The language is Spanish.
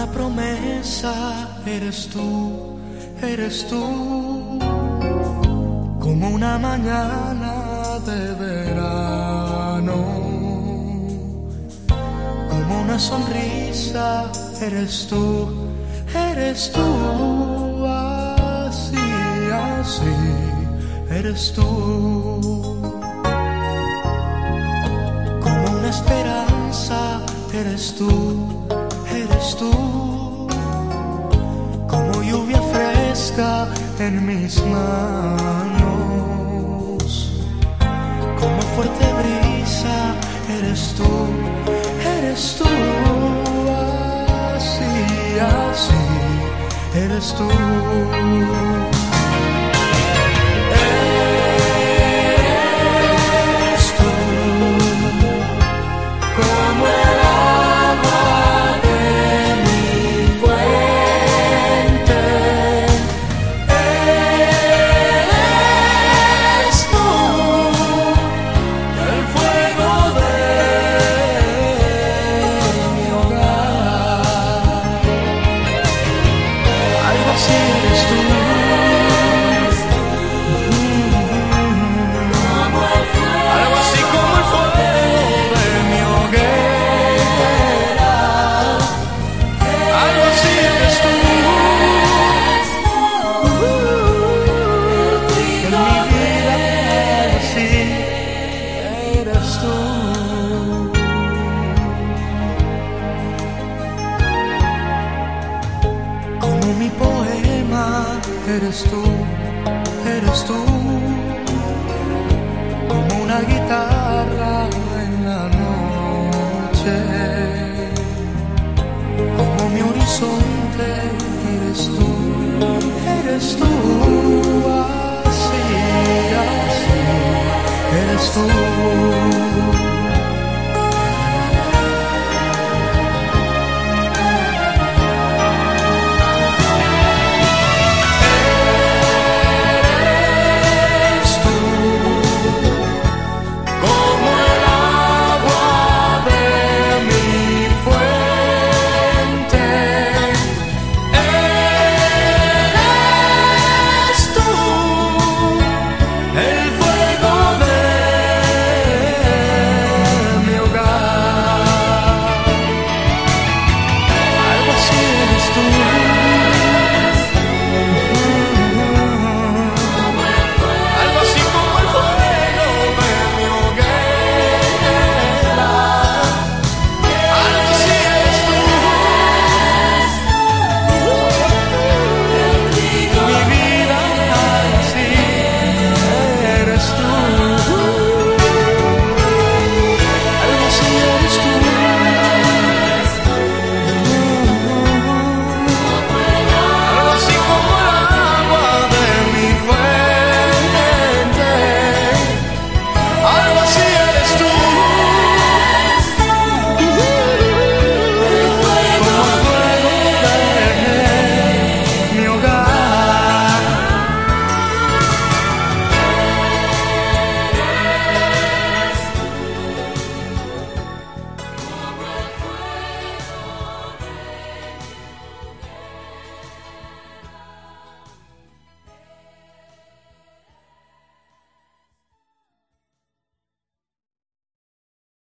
Una promesa eres tú, eres tú. Como una mañana de verano. Como una sonrisa eres tú, eres tú. Así, así, eres tú. Como una esperanza eres tú, eres tú. Como lluvia fresca en mis manos. Como fuerte brisa eres tú, eres tú. Así, así, eres tú. Mi poema eres tú, eres tú. Como una guitarra en la noche, como mi horizonte eres tú, eres tú, así, así, eres tú.